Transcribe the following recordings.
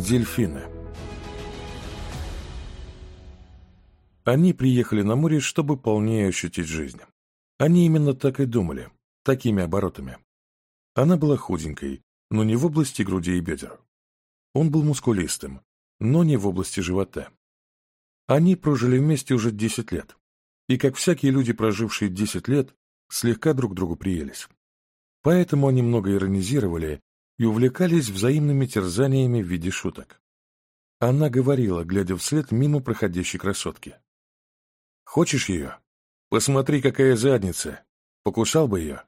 Дельфины. Они приехали на море, чтобы полнее ощутить жизнь. Они именно так и думали, такими оборотами. Она была худенькой, но не в области груди и бедер. Он был мускулистым, но не в области живота. Они прожили вместе уже 10 лет, и, как всякие люди, прожившие 10 лет, слегка друг другу приелись. Поэтому они много иронизировали Увлекались взаимными терзаниями в виде шуток. Она говорила, глядя вслед мимо проходящей красотки. «Хочешь ее? Посмотри, какая задница! Покусал бы ее!»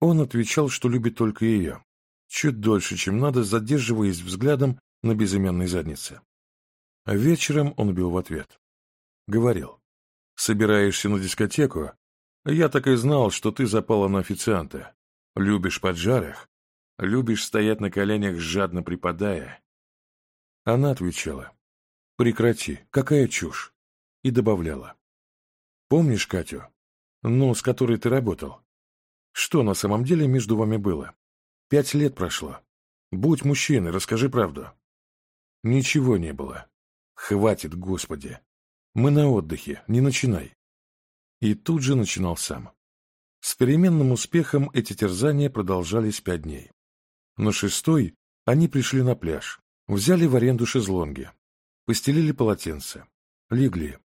Он отвечал, что любит только ее, чуть дольше, чем надо, задерживаясь взглядом на безымянной заднице. А вечером он бил в ответ. Говорил, «Собираешься на дискотеку? Я так и знал, что ты запала на официанта. Любишь поджарых? Любишь стоять на коленях, жадно припадая?» Она отвечала. «Прекрати, какая чушь!» И добавляла. «Помнишь Катю? Ну, с которой ты работал? Что на самом деле между вами было? Пять лет прошло. Будь мужчиной, расскажи правду». «Ничего не было. Хватит, Господи. Мы на отдыхе, не начинай». И тут же начинал сам. С переменным успехом эти терзания продолжались пять дней. На шестой они пришли на пляж, взяли в аренду шезлонги, постелили полотенце, легли,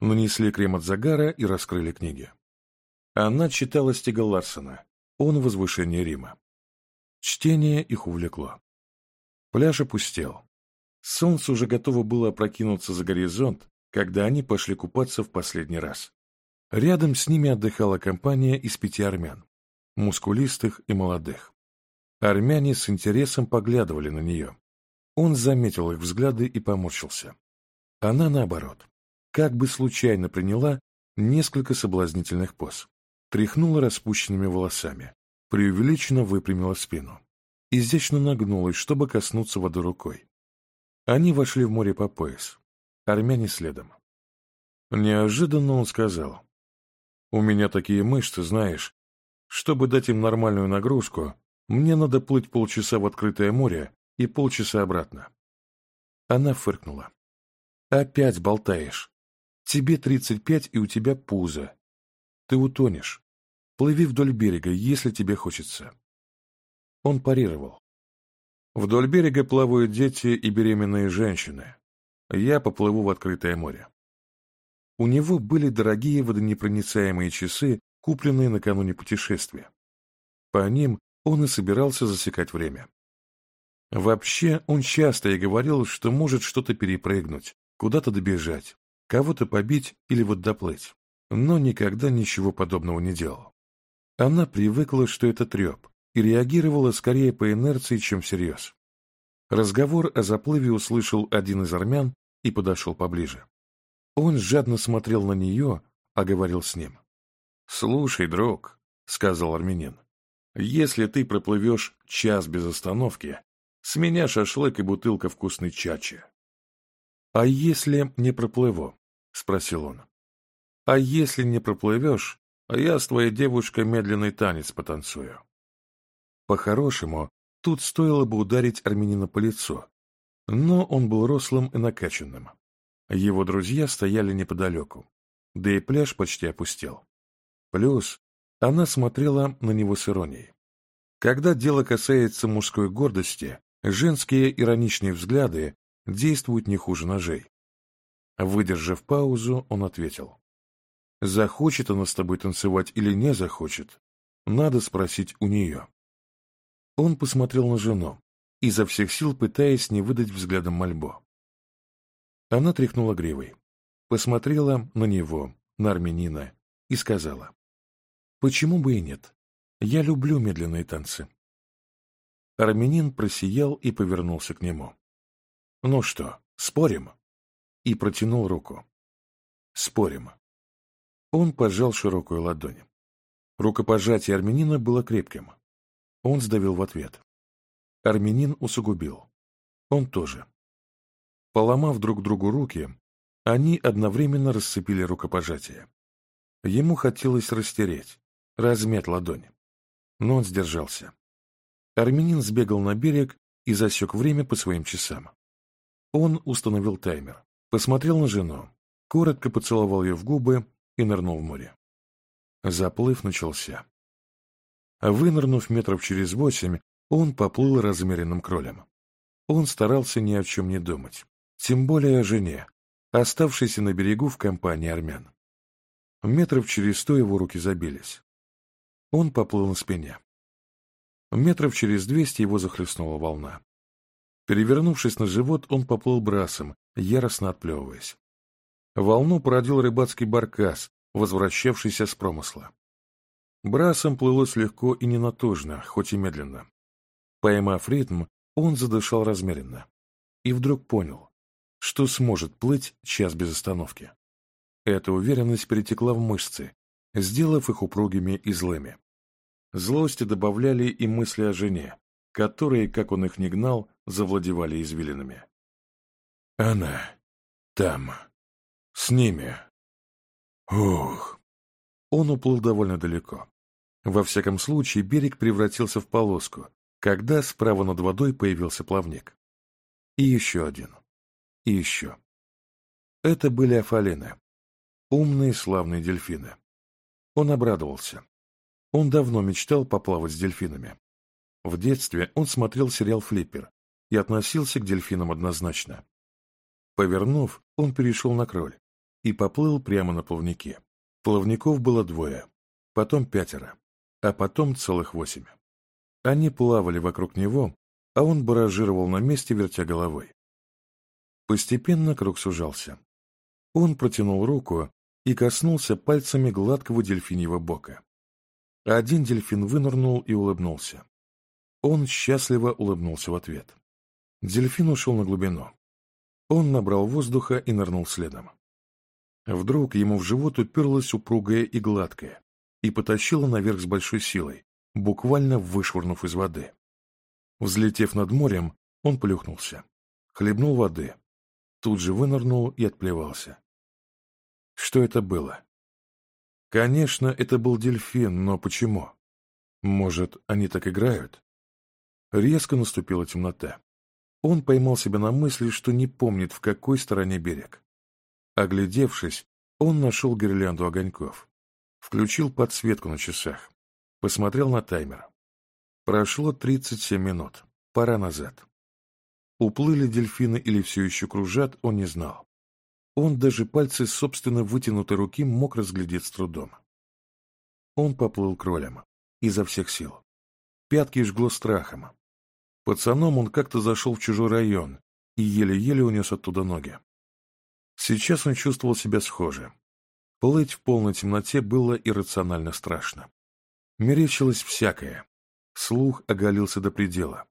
нанесли крем от загара и раскрыли книги. Она читала Стига Ларсона «Он возвышение Рима». Чтение их увлекло. Пляж опустел. Солнце уже готово было опрокинуться за горизонт, когда они пошли купаться в последний раз. Рядом с ними отдыхала компания из пяти армян, мускулистых и молодых. Армяне с интересом поглядывали на нее. Он заметил их взгляды и поморщился. Она, наоборот, как бы случайно приняла несколько соблазнительных поз. Тряхнула распущенными волосами, преувеличенно выпрямила спину. Изящно нагнулась, чтобы коснуться воды рукой. Они вошли в море по пояс. Армяне следом. Неожиданно он сказал. «У меня такие мышцы, знаешь. Чтобы дать им нормальную нагрузку, мне надо плыть полчаса в открытое море и полчаса обратно. Она фыркнула. Опять болтаешь. Тебе тридцать пять, и у тебя пузо. Ты утонешь. Плыви вдоль берега, если тебе хочется. Он парировал. Вдоль берега плавают дети и беременные женщины. Я поплыву в открытое море. У него были дорогие водонепроницаемые часы, купленные накануне путешествия. По ним он и собирался засекать время. Вообще, он часто и говорил, что может что-то перепрыгнуть, куда-то добежать, кого-то побить или вот доплыть, но никогда ничего подобного не делал. Она привыкла, что это треп, и реагировала скорее по инерции, чем всерьез. Разговор о заплыве услышал один из армян и подошел поближе. Он жадно смотрел на нее, а говорил с ним. «Слушай, друг», — сказал армянин, если ты проплывешь час без остановки, с меня шашлык и бутылка вкусной чачи. — А если не проплыву? — спросил он. — А если не проплывешь, а я с твоей девушкой медленный танец потанцую. По-хорошему, тут стоило бы ударить армянина по лицу, но он был рослым и накачанным. Его друзья стояли неподалеку, да и пляж почти опустел. Плюс она смотрела на него с иронией. Когда дело касается мужской гордости, женские ироничные взгляды действуют не хуже ножей. Выдержав паузу, он ответил. Захочет она с тобой танцевать или не захочет, надо спросить у нее. Он посмотрел на жену, изо всех сил пытаясь не выдать взглядом мольбу. Она тряхнула гривой, посмотрела на него, на армянина, и сказала. Почему бы и нет? Я люблю медленные танцы. Армянин просиял и повернулся к нему. «Ну что, спорим?» И протянул руку. «Спорим». Он пожал широкую ладонь. Рукопожатие армянина было крепким. Он сдавил в ответ. Армянин усугубил. Он тоже. Поломав друг другу руки, они одновременно расцепили рукопожатие. Ему хотелось растереть, размять ладони. Но он сдержался. Армянин сбегал на берег и засек время по своим часам. Он установил таймер, посмотрел на жену, коротко поцеловал ее в губы и нырнул в море. Заплыв начался. Вынырнув метров через восемь, он поплыл размеренным кролем. Он старался ни о чем не думать, тем более о жене, оставшейся на берегу в компании армян. Метров через сто его руки забились. Он поплыл на спине. Метров через двести его захлестнула волна. Перевернувшись на живот, он поплыл брасом, яростно отплевываясь. Волну породил рыбацкий баркас, возвращавшийся с промысла. Брасом плылось легко и ненатужно, хоть и медленно. Поймав ритм, он задышал размеренно. И вдруг понял, что сможет плыть час без остановки. Эта уверенность перетекла в мышцы, сделав их упругими и злыми. Злости добавляли и мысли о жене, которые, как он их не гнал, завладевали извилинами. «Она там, с ними. Ох! Он уплыл довольно далеко. Во всяком случае, берег превратился в полоску, когда справа над водой появился плавник. И еще один. И еще. Это были афалины. Умные славные дельфины. Он обрадовался. Он давно мечтал поплавать с дельфинами. В детстве он смотрел сериал «Флиппер» и относился к дельфинам однозначно. Повернув, он перешел на кроль и поплыл прямо на плавнике. Плавников было двое, потом пятеро, а потом целых восемь. Они плавали вокруг него, а он баражировал на месте, вертя головой. Постепенно круг сужался. Он протянул руку и коснулся пальцами гладкого дельфиньего бока. Один дельфин вынырнул и улыбнулся. Он счастливо улыбнулся в ответ. Дельфин ушел на глубину. Он набрал воздуха и нырнул следом. Вдруг ему в живот уперлась упругая и гладкая и потащила наверх с большой силой, буквально вышвырнув из воды. Взлетев над морем, он плюхнулся, хлебнул воды, тут же вынырнул и отплевался. Что это было? Конечно, это был дельфин, но почему? Может, они так играют? Резко наступила темнота. Он поймал себя на мысли, что не помнит, в какой стороне берег. Оглядевшись, он нашел гирлянду огоньков. Включил подсветку на часах. Посмотрел на таймер. Прошло 37 минут. Пора назад. Уплыли дельфины или все еще кружат, он не знал. Он даже пальцы собственно вытянутой руки мог разглядеть с трудом. Он поплыл кролем. Изо всех сил. Пятки жгло страхом. Пацаном он как-то зашел в чужой район и еле-еле унес оттуда ноги. Сейчас он чувствовал себя схоже. Плыть в полной темноте было иррационально страшно. Мерещилось всякое. Слух оголился до предела.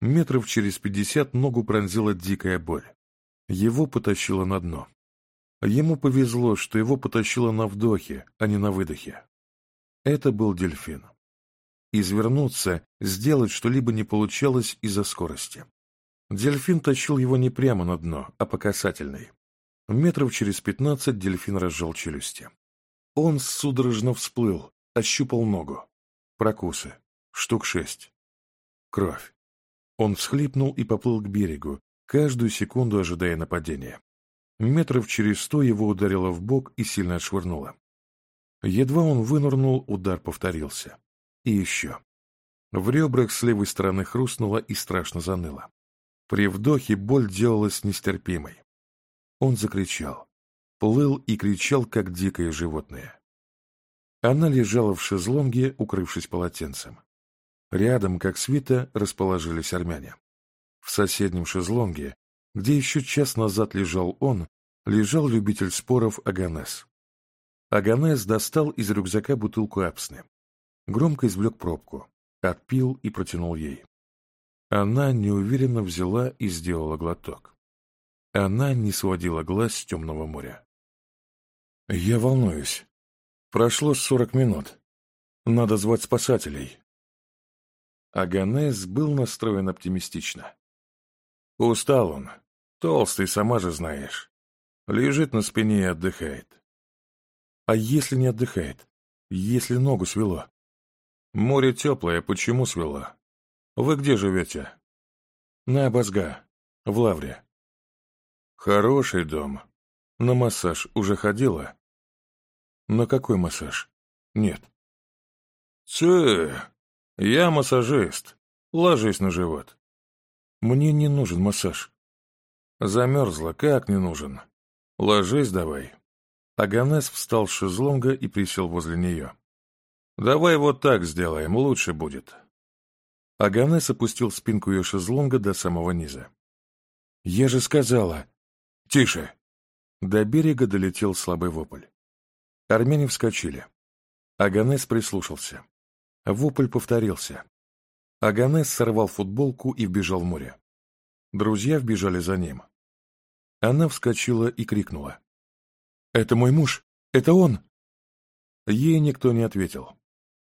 Метров через пятьдесят ногу пронзила дикая боль. Его потащило на дно. Ему повезло, что его потащило на вдохе, а не на выдохе. Это был дельфин. Извернуться, сделать что-либо не получалось из-за скорости. Дельфин тащил его не прямо на дно, а по касательной. Метров через пятнадцать дельфин разжал челюсти. Он судорожно всплыл, ощупал ногу. Прокусы. Штук шесть. Кровь. Он всхлипнул и поплыл к берегу, каждую секунду ожидая нападения. Метров через сто его ударило в бок и сильно отшвырнуло. Едва он вынырнул, удар повторился. И еще. В ребрах с левой стороны хрустнуло и страшно заныло. При вдохе боль делалась нестерпимой. Он закричал. Плыл и кричал, как дикое животное. Она лежала в шезлонге, укрывшись полотенцем. Рядом, как свита, расположились армяне в соседнем шезлонге, где еще час назад лежал он, лежал любитель споров Аганес. Аганес достал из рюкзака бутылку апсны. Громко извлек пробку, отпил и протянул ей. Она неуверенно взяла и сделала глоток. Она не сводила глаз с темного моря. «Я волнуюсь. Прошло сорок минут. Надо звать спасателей». Аганес был настроен оптимистично. Устал он. Толстый, сама же знаешь. Лежит на спине и отдыхает. А если не отдыхает? Если ногу свело? Море теплое, почему свело? Вы где живете? На Абазга, в Лавре. Хороший дом. На массаж уже ходила? На какой массаж? Нет. Цы, я массажист. Ложись на живот. Мне не нужен массаж. Замерзла, как не нужен. Ложись давай. Аганес встал с шезлонга и присел возле нее. Давай вот так сделаем, лучше будет. Аганес опустил спинку ее шезлонга до самого низа. Я же сказала. Тише. До берега долетел слабый вопль. Армяне вскочили. Аганес прислушался. Вопль повторился. Аганес сорвал футболку и вбежал в море. Друзья вбежали за ним. Она вскочила и крикнула. «Это мой муж! Это он!» Ей никто не ответил.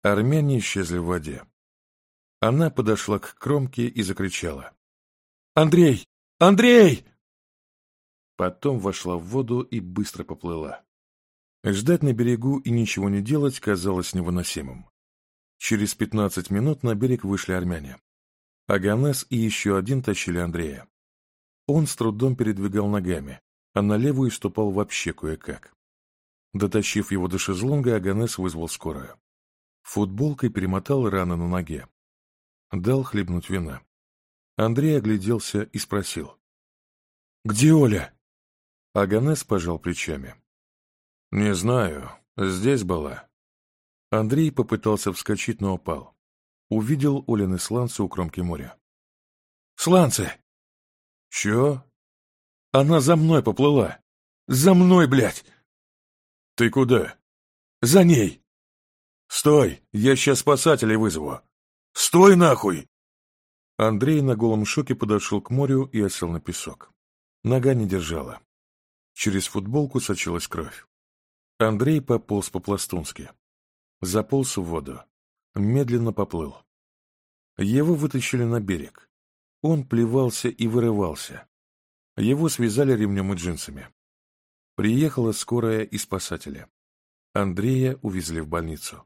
Армяне исчезли в воде. Она подошла к кромке и закричала. «Андрей! Андрей!» Потом вошла в воду и быстро поплыла. Ждать на берегу и ничего не делать казалось невыносимым. Через 15 минут на берег вышли армяне. Аганес и еще один тащили Андрея. Он с трудом передвигал ногами, а на левую ступал вообще кое-как. Дотащив его до шезлонга, Аганес вызвал скорую. Футболкой перемотал раны на ноге. Дал хлебнуть вина. Андрей огляделся и спросил. «Где Оля?» Аганес пожал плечами. «Не знаю. Здесь была. Андрей попытался вскочить, но упал. Увидел Олины сланцы у кромки моря. «Сланцы!» «Чё?» «Она за мной поплыла! За мной, блядь!» «Ты куда?» «За ней!» «Стой! Я сейчас спасателей вызову!» «Стой нахуй!» Андрей на голом шоке подошел к морю и осел на песок. Нога не держала. Через футболку сочилась кровь. Андрей пополз по-пластунски. Заполз в воду. Медленно поплыл. Его вытащили на берег. Он плевался и вырывался. Его связали ремнем и джинсами. Приехала скорая и спасатели. Андрея увезли в больницу.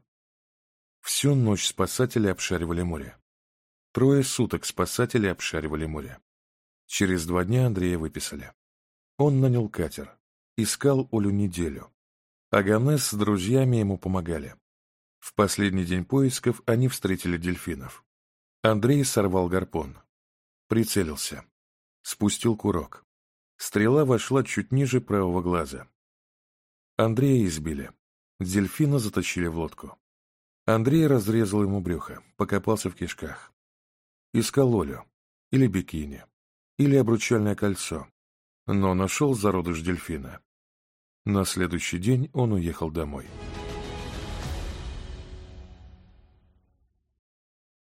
Всю ночь спасатели обшаривали море. Трое суток спасатели обшаривали море. Через два дня Андрея выписали. Он нанял катер. Искал Олю неделю. Аганес с друзьями ему помогали. В последний день поисков они встретили дельфинов. Андрей сорвал гарпун, Прицелился. Спустил курок. Стрела вошла чуть ниже правого глаза. Андрея избили. Дельфина затащили в лодку. Андрей разрезал ему брюхо, покопался в кишках. Искал Олю. Или бикини. Или обручальное кольцо. Но нашел зародыш дельфина. На следующий день он уехал домой.